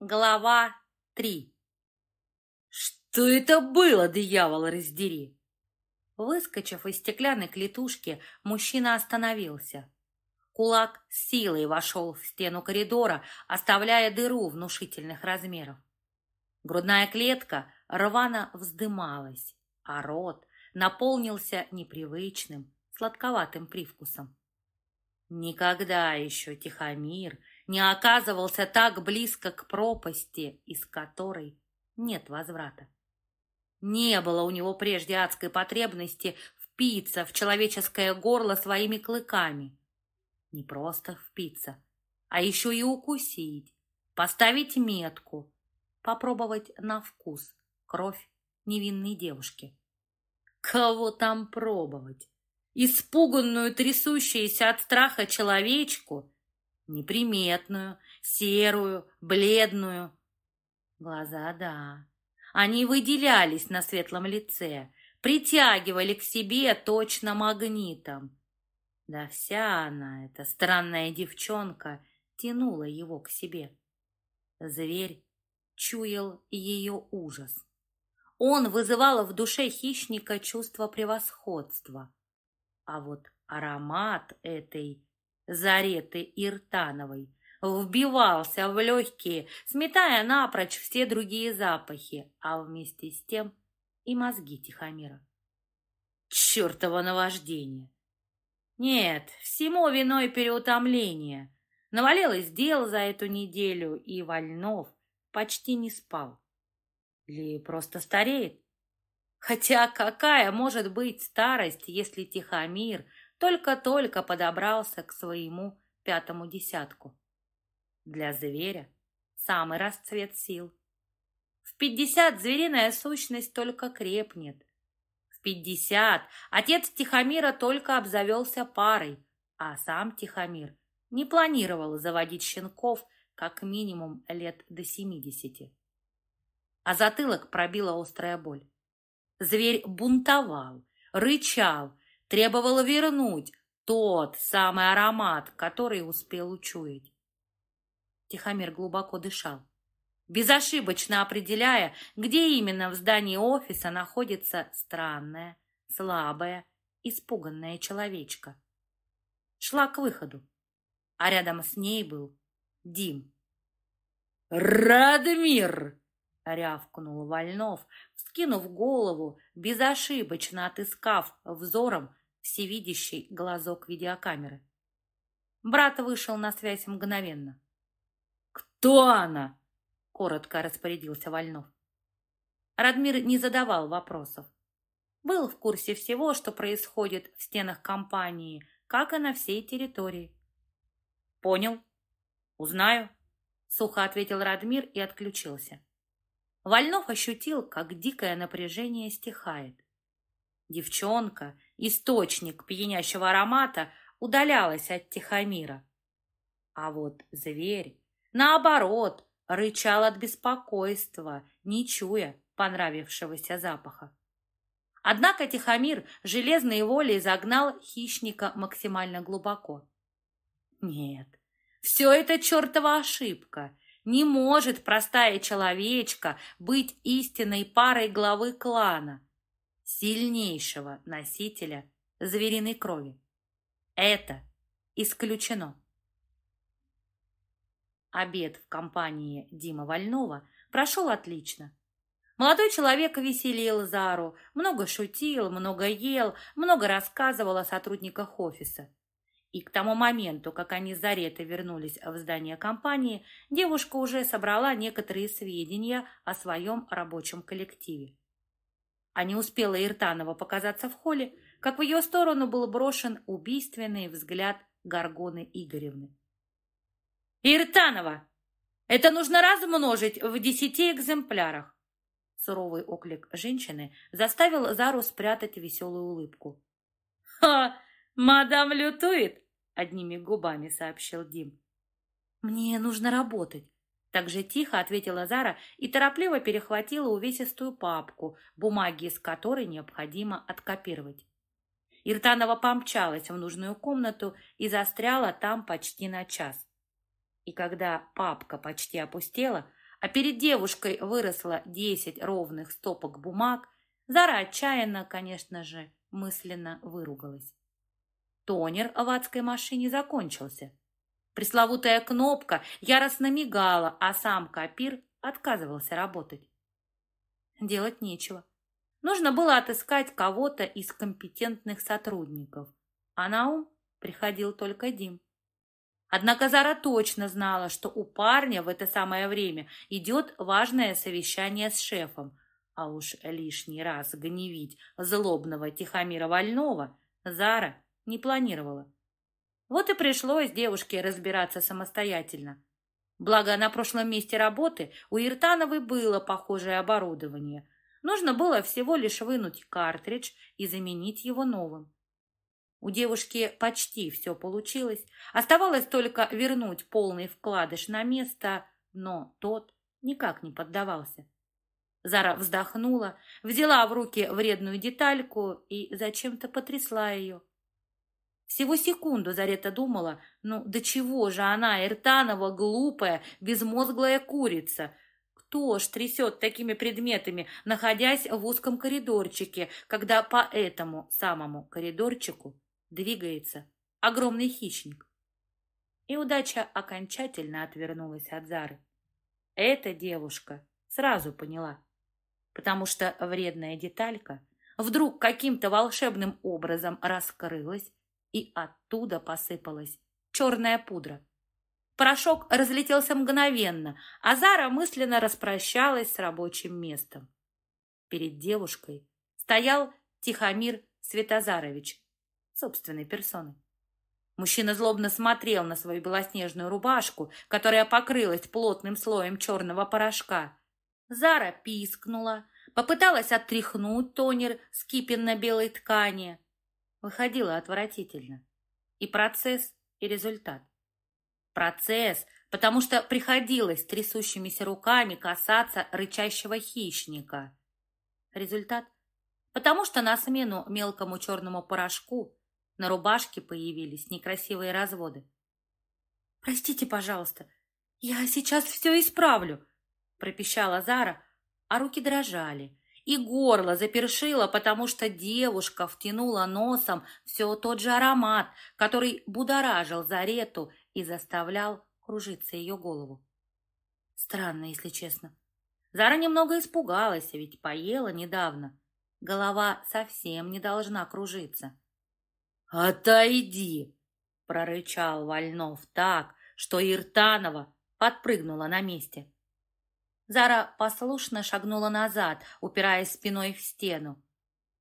Глава 3 «Что это было, дьявол, раздери?» Выскочив из стеклянной клетушки, мужчина остановился. Кулак с силой вошел в стену коридора, оставляя дыру внушительных размеров. Грудная клетка рвано вздымалась, а рот наполнился непривычным, сладковатым привкусом. Никогда еще Тихомир не оказывался так близко к пропасти, из которой нет возврата. Не было у него прежде адской потребности впиться в человеческое горло своими клыками. Не просто впиться, а еще и укусить, поставить метку, попробовать на вкус кровь невинной девушки. Кого там пробовать? Испуганную, трясущуюся от страха человечку — неприметную, серую, бледную. Глаза, да, они выделялись на светлом лице, притягивали к себе точно магнитом. Да вся она, эта странная девчонка, тянула его к себе. Зверь чуял ее ужас. Он вызывал в душе хищника чувство превосходства. А вот аромат этой Зареты Иртановой вбивался в легкие, сметая напрочь все другие запахи, а вместе с тем и мозги Тихомира. Чертово наваждение! Нет, всему виной переутомление. Навалилось дел за эту неделю, и Вольнов почти не спал. Или просто стареет? Хотя какая может быть старость, если Тихомир только-только подобрался к своему пятому десятку. Для зверя самый расцвет сил. В пятьдесят звериная сущность только крепнет. В пятьдесят отец Тихомира только обзавелся парой, а сам Тихомир не планировал заводить щенков как минимум лет до семидесяти. А затылок пробила острая боль. Зверь бунтовал, рычал, требовала вернуть тот самый аромат, который успел учуять. Тихомир глубоко дышал, безошибочно определяя, где именно в здании офиса находится странная, слабая, испуганная человечка. Шла к выходу, а рядом с ней был Дим. «Радмир!» — рявкнул Вольнов, вскинув голову, безошибочно отыскав взором всевидящий глазок видеокамеры. Брат вышел на связь мгновенно. «Кто она?» — коротко распорядился Вольнов. Радмир не задавал вопросов. Был в курсе всего, что происходит в стенах компании, как и на всей территории. «Понял. Узнаю», — сухо ответил Радмир и отключился. Вольнов ощутил, как дикое напряжение стихает. Девчонка, источник пьянящего аромата, удалялась от Тихомира. А вот зверь, наоборот, рычал от беспокойства, не чуя понравившегося запаха. Однако Тихомир железной волей загнал хищника максимально глубоко. Нет, все это чертова ошибка. Не может простая человечка быть истинной парой главы клана сильнейшего носителя звериной крови. Это исключено. Обед в компании Дима Вольнова прошел отлично. Молодой человек веселил Зару, много шутил, много ел, много рассказывал о сотрудниках офиса. И к тому моменту, как они с Заретой вернулись в здание компании, девушка уже собрала некоторые сведения о своем рабочем коллективе. А не успела Иртанова показаться в холле, как в ее сторону был брошен убийственный взгляд Гаргоны Игоревны. «Иртанова! Это нужно размножить в десяти экземплярах!» Суровый оклик женщины заставил Зару спрятать веселую улыбку. «Ха! Мадам лютует!» — одними губами сообщил Дим. «Мне нужно работать. Так же тихо ответила Зара и торопливо перехватила увесистую папку, бумаги из которой необходимо откопировать. Иртанова помчалась в нужную комнату и застряла там почти на час. И когда папка почти опустела, а перед девушкой выросло десять ровных стопок бумаг, Зара отчаянно, конечно же, мысленно выругалась. Тонер в адской машине закончился. Пресловутая кнопка яростно мигала, а сам копир отказывался работать. Делать нечего. Нужно было отыскать кого-то из компетентных сотрудников, а на ум приходил только Дим. Однако Зара точно знала, что у парня в это самое время идет важное совещание с шефом, а уж лишний раз гневить злобного Тихомира Вольного Зара не планировала. Вот и пришлось девушке разбираться самостоятельно. Благо, на прошлом месте работы у Иртановой было похожее оборудование. Нужно было всего лишь вынуть картридж и заменить его новым. У девушки почти все получилось. Оставалось только вернуть полный вкладыш на место, но тот никак не поддавался. Зара вздохнула, взяла в руки вредную детальку и зачем-то потрясла ее. Всего секунду Зарета думала, ну до чего же она, Эртанова, глупая, безмозглая курица. Кто ж трясет такими предметами, находясь в узком коридорчике, когда по этому самому коридорчику двигается огромный хищник? И удача окончательно отвернулась от Зары. Эта девушка сразу поняла, потому что вредная деталька вдруг каким-то волшебным образом раскрылась и оттуда посыпалась черная пудра. Порошок разлетелся мгновенно, а Зара мысленно распрощалась с рабочим местом. Перед девушкой стоял Тихомир Светозарович, собственной персоной. Мужчина злобно смотрел на свою белоснежную рубашку, которая покрылась плотным слоем черного порошка. Зара пискнула, попыталась отряхнуть тонер с кипенно-белой ткани, выходило отвратительно. И процесс, и результат. Процесс, потому что приходилось трясущимися руками касаться рычащего хищника. Результат, потому что на смену мелкому черному порошку на рубашке появились некрасивые разводы. «Простите, пожалуйста, я сейчас все исправлю», пропищала Зара, а руки дрожали, и горло запершило, потому что девушка втянула носом все тот же аромат, который будоражил Зарету и заставлял кружиться ее голову. Странно, если честно. Зара немного испугалась, ведь поела недавно. Голова совсем не должна кружиться. «Отойди!» — прорычал Вольнов так, что Иртанова подпрыгнула на месте. Зара послушно шагнула назад, упираясь спиной в стену.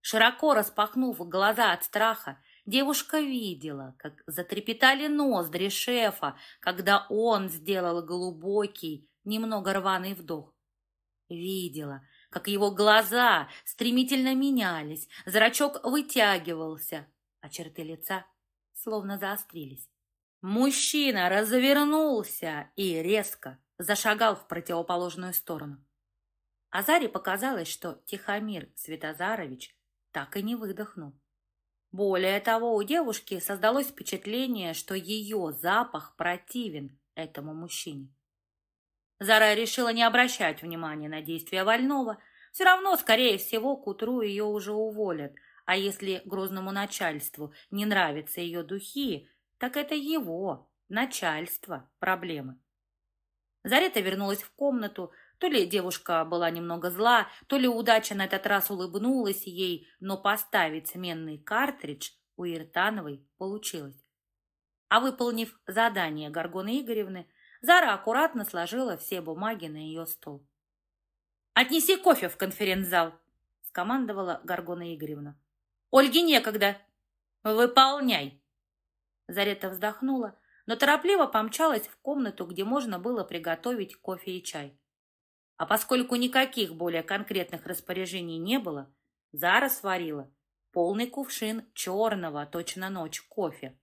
Широко распахнув глаза от страха, девушка видела, как затрепетали ноздри шефа, когда он сделал глубокий, немного рваный вдох. Видела, как его глаза стремительно менялись, зрачок вытягивался, а черты лица словно заострились. Мужчина развернулся и резко, зашагал в противоположную сторону. Азаре показалось, что Тихомир Светозарович так и не выдохнул. Более того, у девушки создалось впечатление, что ее запах противен этому мужчине. Зара решила не обращать внимания на действия Вольного. Все равно, скорее всего, к утру ее уже уволят. А если грозному начальству не нравятся ее духи, так это его, начальство, проблемы. Зарета вернулась в комнату. То ли девушка была немного зла, то ли удача на этот раз улыбнулась ей, но поставить сменный картридж у Иртановой получилось. А выполнив задание Горгоны Игоревны, Зара аккуратно сложила все бумаги на ее стол. «Отнеси кофе в конференц-зал», — скомандовала Горгона Игоревна. «Ольге некогда. Выполняй». Зарета вздохнула, но торопливо помчалась в комнату, где можно было приготовить кофе и чай. А поскольку никаких более конкретных распоряжений не было, Зара сварила полный кувшин черного, точно ночь, кофе.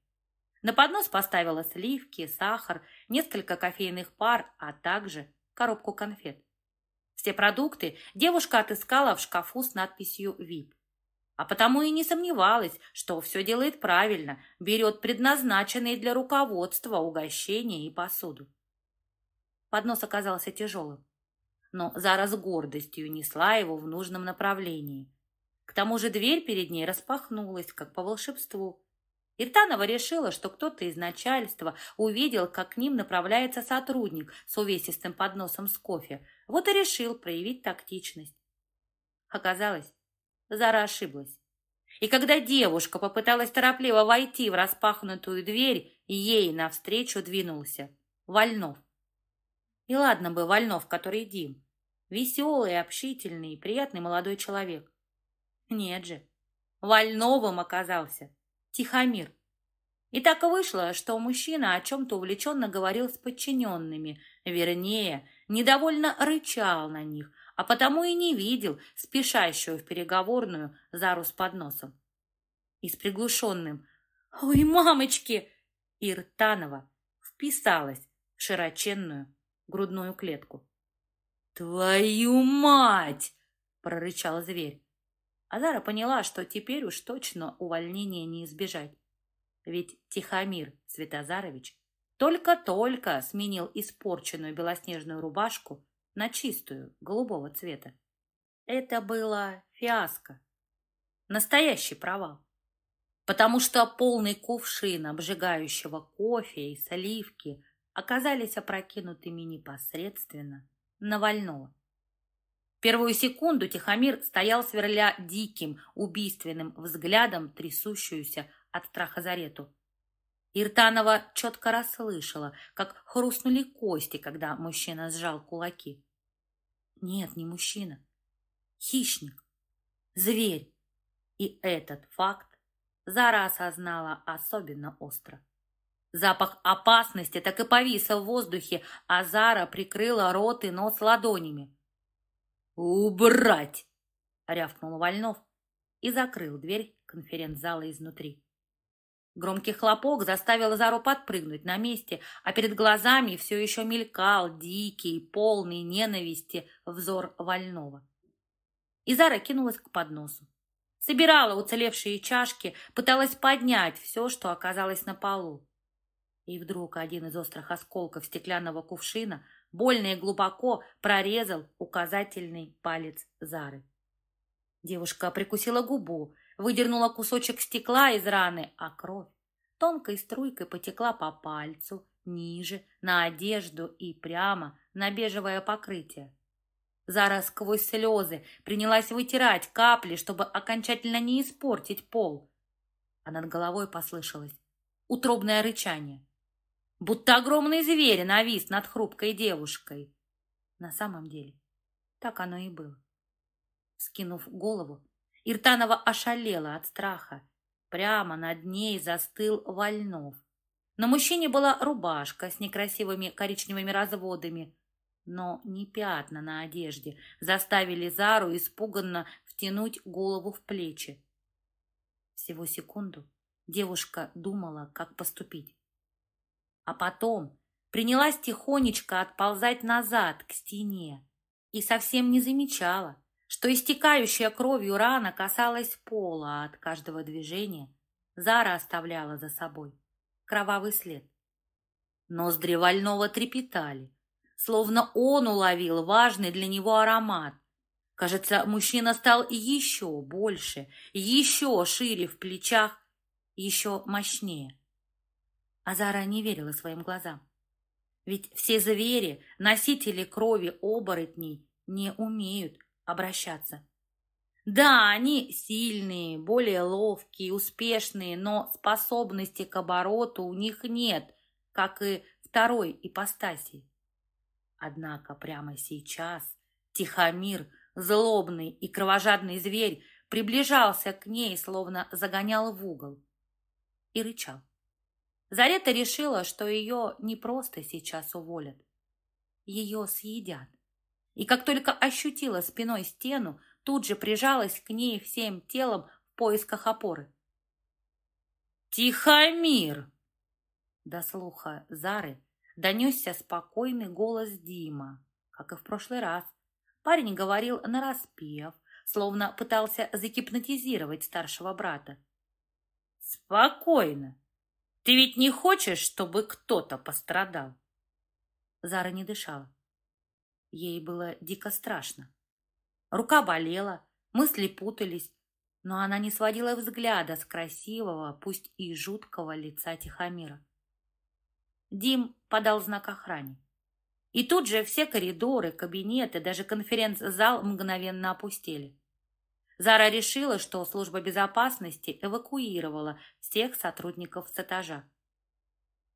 На поднос поставила сливки, сахар, несколько кофейных пар, а также коробку конфет. Все продукты девушка отыскала в шкафу с надписью «ВИП» а потому и не сомневалась, что все делает правильно, берет предназначенные для руководства угощения и посуду. Поднос оказался тяжелым. но Зара с гордостью несла его в нужном направлении. К тому же дверь перед ней распахнулась, как по волшебству. Иртанова решила, что кто-то из начальства увидел, как к ним направляется сотрудник с увесистым подносом с кофе, вот и решил проявить тактичность. Оказалось, Зара ошиблась. И когда девушка попыталась торопливо войти в распахнутую дверь, ей навстречу двинулся Вольнов. И ладно бы Вольнов, который Дим. Веселый, общительный, приятный молодой человек. Нет же, Вольновым оказался Тихомир. И так и вышло, что мужчина о чем-то увлеченно говорил с подчиненными, вернее, недовольно рычал на них, а потому и не видел спешащую в переговорную Зару с подносом. И с приглушенным «Ой, мамочки!» Иртанова вписалась в широченную грудную клетку. «Твою мать!» — прорычал зверь. Азара поняла, что теперь уж точно увольнения не избежать. Ведь Тихомир Светозарович только-только сменил испорченную белоснежную рубашку на чистую, голубого цвета. Это было фиаско. Настоящий провал. Потому что полный кувшин обжигающего кофе и сливки оказались опрокинутыми непосредственно на Вольного. Первую секунду Тихомир стоял, сверля диким, убийственным взглядом трясущуюся от страха Зарету. Иртанова четко расслышала, как хрустнули кости, когда мужчина сжал кулаки. Нет, не мужчина. Хищник. Зверь. И этот факт Зара осознала особенно остро. Запах опасности так и повис в воздухе, а Зара прикрыла рот и нос ладонями. «Убрать!» — рявкнул Вольнов и закрыл дверь конференц-зала изнутри. Громкий хлопок заставил Зару подпрыгнуть на месте, а перед глазами все еще мелькал дикий, полный ненависти взор Вольного. И Зара кинулась к подносу. Собирала уцелевшие чашки, пыталась поднять все, что оказалось на полу. И вдруг один из острых осколков стеклянного кувшина больно и глубоко прорезал указательный палец Зары. Девушка прикусила губу, выдернула кусочек стекла из раны, а кровь тонкой струйкой потекла по пальцу, ниже, на одежду и прямо на бежевое покрытие. Зара сквозь слезы принялась вытирать капли, чтобы окончательно не испортить пол. А над головой послышалось утробное рычание будто огромный зверь навис над хрупкой девушкой. На самом деле, так оно и было. Скинув голову, Иртанова ошалела от страха. Прямо над ней застыл Вольнов. На мужчине была рубашка с некрасивыми коричневыми разводами, но не пятна на одежде заставили Зару испуганно втянуть голову в плечи. Всего секунду девушка думала, как поступить а потом принялась тихонечко отползать назад к стене и совсем не замечала, что истекающая кровью рана касалась пола, а от каждого движения Зара оставляла за собой кровавый след. Ноздри Вольного трепетали, словно он уловил важный для него аромат. Кажется, мужчина стал еще больше, еще шире в плечах, еще мощнее. Азара не верила своим глазам. Ведь все звери, носители крови оборотней, не умеют обращаться. Да, они сильные, более ловкие, успешные, но способности к обороту у них нет, как и второй ипостаси. Однако прямо сейчас Тихомир, злобный и кровожадный зверь, приближался к ней, словно загонял в угол, и рычал. Зарета решила, что ее не просто сейчас уволят. Ее съедят. И как только ощутила спиной стену, тут же прижалась к ней всем телом в поисках опоры. «Тихомир!» До слуха Зары донесся спокойный голос Дима, как и в прошлый раз. Парень говорил нараспев, словно пытался загипнотизировать старшего брата. «Спокойно! Ты ведь не хочешь, чтобы кто-то пострадал?» Зара не дышала. Ей было дико страшно. Рука болела, мысли путались, но она не сводила взгляда с красивого, пусть и жуткого лица Тихомира. Дим подал знак охране. И тут же все коридоры, кабинеты, даже конференц-зал мгновенно опустели. Зара решила, что служба безопасности эвакуировала всех сотрудников с этажа.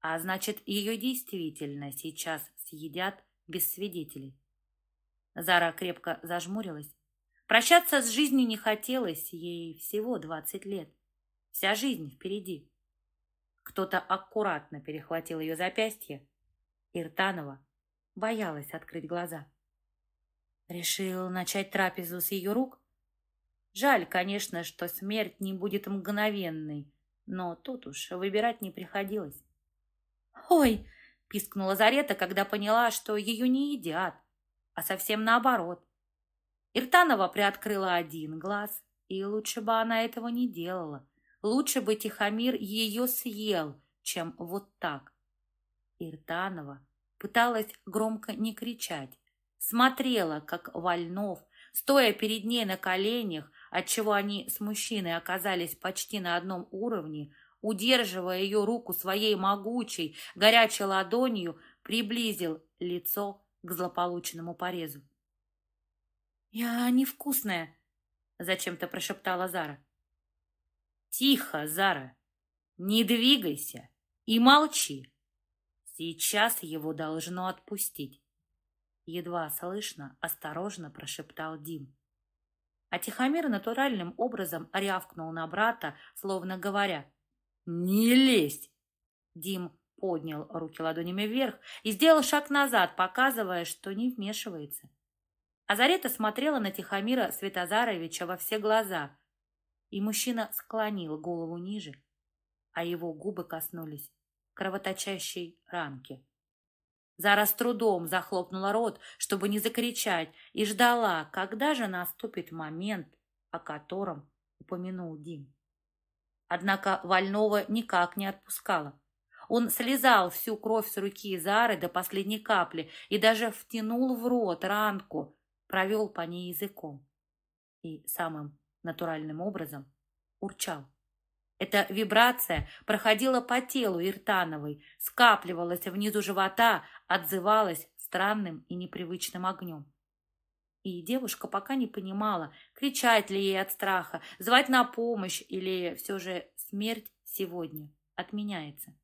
А значит, ее действительно сейчас съедят без свидетелей. Зара крепко зажмурилась. Прощаться с жизнью не хотелось, ей всего двадцать лет. Вся жизнь впереди. Кто-то аккуратно перехватил ее запястье. Иртанова боялась открыть глаза. Решил начать трапезу с ее рук? Жаль, конечно, что смерть не будет мгновенной, но тут уж выбирать не приходилось. «Ой!» — пискнула Зарета, когда поняла, что ее не едят, а совсем наоборот. Иртанова приоткрыла один глаз, и лучше бы она этого не делала. Лучше бы Тихомир ее съел, чем вот так. Иртанова пыталась громко не кричать. Смотрела, как Вольнов, стоя перед ней на коленях, отчего они с мужчиной оказались почти на одном уровне, удерживая ее руку своей могучей, горячей ладонью, приблизил лицо к злополученному порезу. «Я невкусная», — зачем-то прошептала Зара. «Тихо, Зара, не двигайся и молчи. Сейчас его должно отпустить». Едва слышно, осторожно прошептал Дим. А Тихомир натуральным образом рявкнул на брата, словно говоря «Не лезь!» Дим поднял руки ладонями вверх и сделал шаг назад, показывая, что не вмешивается. Азарета смотрела на Тихомира Светозаровича во все глаза, и мужчина склонил голову ниже, а его губы коснулись кровоточащей ранки. Зара с трудом захлопнула рот, чтобы не закричать, и ждала, когда же наступит момент, о котором упомянул Дим. Однако Вольного никак не отпускала. Он слезал всю кровь с руки Зары до последней капли и даже втянул в рот ранку, провел по ней языком. И самым натуральным образом урчал. Эта вибрация проходила по телу Иртановой, скапливалась внизу живота, отзывалась странным и непривычным огнем. И девушка пока не понимала, кричать ли ей от страха, звать на помощь или все же смерть сегодня отменяется.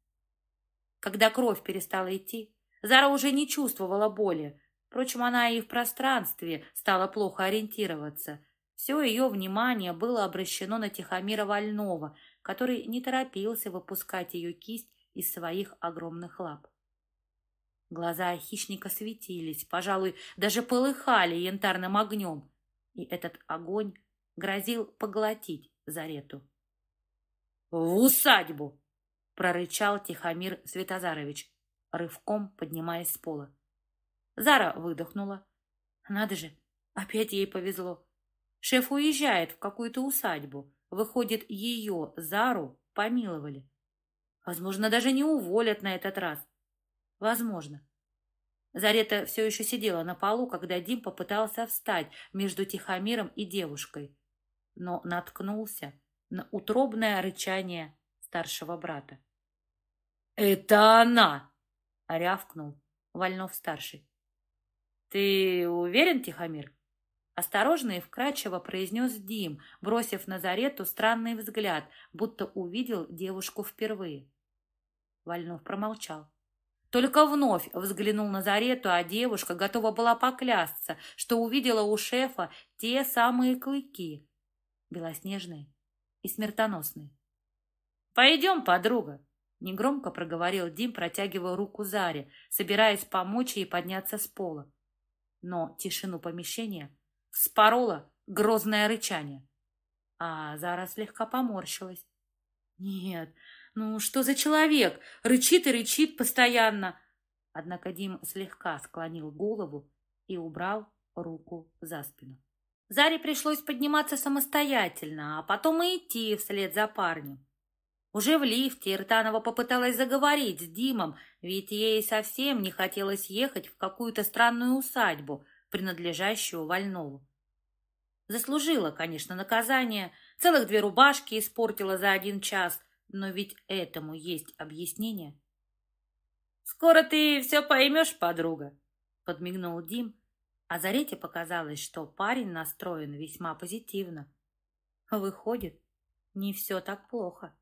Когда кровь перестала идти, Зара уже не чувствовала боли. Впрочем, она и в пространстве стала плохо ориентироваться. Все ее внимание было обращено на Тихомира Вольного, который не торопился выпускать ее кисть из своих огромных лап. Глаза хищника светились, пожалуй, даже полыхали янтарным огнем, и этот огонь грозил поглотить Зарету. «В усадьбу!» — прорычал Тихомир Светозарович, рывком поднимаясь с пола. Зара выдохнула. Надо же, опять ей повезло. Шеф уезжает в какую-то усадьбу. Выходит, ее, Зару, помиловали. Возможно, даже не уволят на этот раз. Возможно. Зарета все еще сидела на полу, когда Дим попытался встать между Тихомиром и девушкой, но наткнулся на утробное рычание старшего брата. «Это она!» — рявкнул Вольнов-старший. «Ты уверен, Тихомир?» Осторожно и вкрадчиво произнес Дим, бросив на Зарету странный взгляд, будто увидел девушку впервые. Вольнов промолчал. Только вновь взглянул на Зарету, а девушка готова была поклясться, что увидела у шефа те самые клыки, белоснежные и смертоносные. «Пойдем, подруга!» — негромко проговорил Дим, протягивая руку Заре, собираясь помочь ей подняться с пола. Но тишину помещения вспорола грозное рычание. А Зара слегка поморщилась. «Нет, ну что за человек? Рычит и рычит постоянно!» Однако Дим слегка склонил голову и убрал руку за спину. Заре пришлось подниматься самостоятельно, а потом и идти вслед за парнем. Уже в лифте Иртанова попыталась заговорить с Димом, ведь ей совсем не хотелось ехать в какую-то странную усадьбу, принадлежащую Вольнову. Заслужила, конечно, наказание, целых две рубашки испортила за один час, но ведь этому есть объяснение. «Скоро ты все поймешь, подруга», — подмигнул Дим, а Зарете показалось, что парень настроен весьма позитивно. Выходит, не все так плохо.